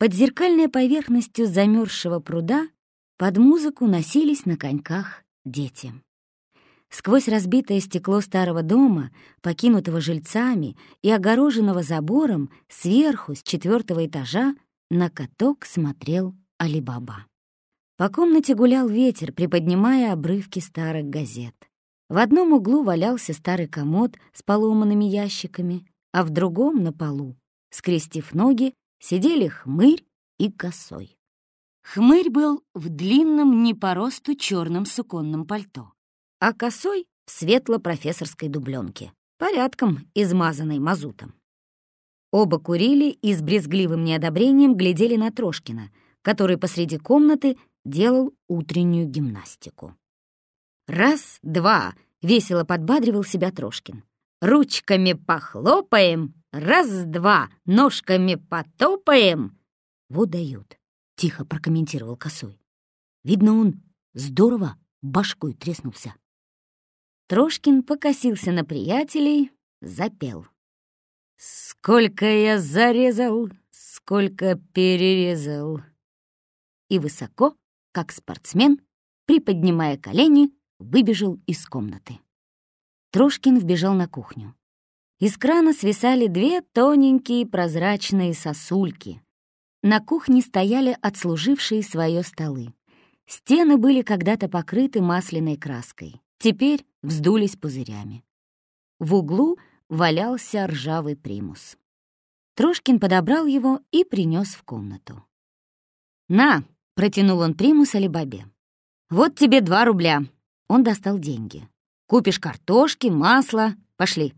Под зеркальной поверхностью замерзшего пруда под музыку носились на коньках дети. Сквозь разбитое стекло старого дома, покинутого жильцами и огороженного забором, сверху, с четвертого этажа, на каток смотрел Алибаба. По комнате гулял ветер, приподнимая обрывки старых газет. В одном углу валялся старый комод с поломанными ящиками, а в другом на полу, скрестив ноги, сидели хмырь и косой. Хмырь был в длинном не по росту черном суконном пальто, а косой — в светло-профессорской дубленке, порядком измазанной мазутом. Оба курили и с брезгливым неодобрением глядели на Трошкина, который посреди комнаты делал утреннюю гимнастику. «Раз, два!» — весело подбадривал себя Трошкин. «Ручками похлопаем! Раз-два! Ножками потопаем!» «Вот дают!» — тихо прокомментировал Косой. «Видно, он здорово башкой треснулся». Трошкин покосился на приятелей, запел. «Сколько я зарезал, сколько перерезал!» И высоко, как спортсмен, приподнимая колени, выбежал из комнаты. Трошкин вбежал на кухню. Из крана свисали две тоненькие прозрачные сосульки. На кухне стояли отслужившие свое столы. Стены были когда-то покрыты масляной краской, теперь вздулись пузырями. В углу валялся ржавый примус. Трошкин подобрал его и принес в комнату. «На!» — протянул он примус Алибабе. «Вот тебе два рубля». Он достал деньги. «Купишь картошки, масло. Пошли».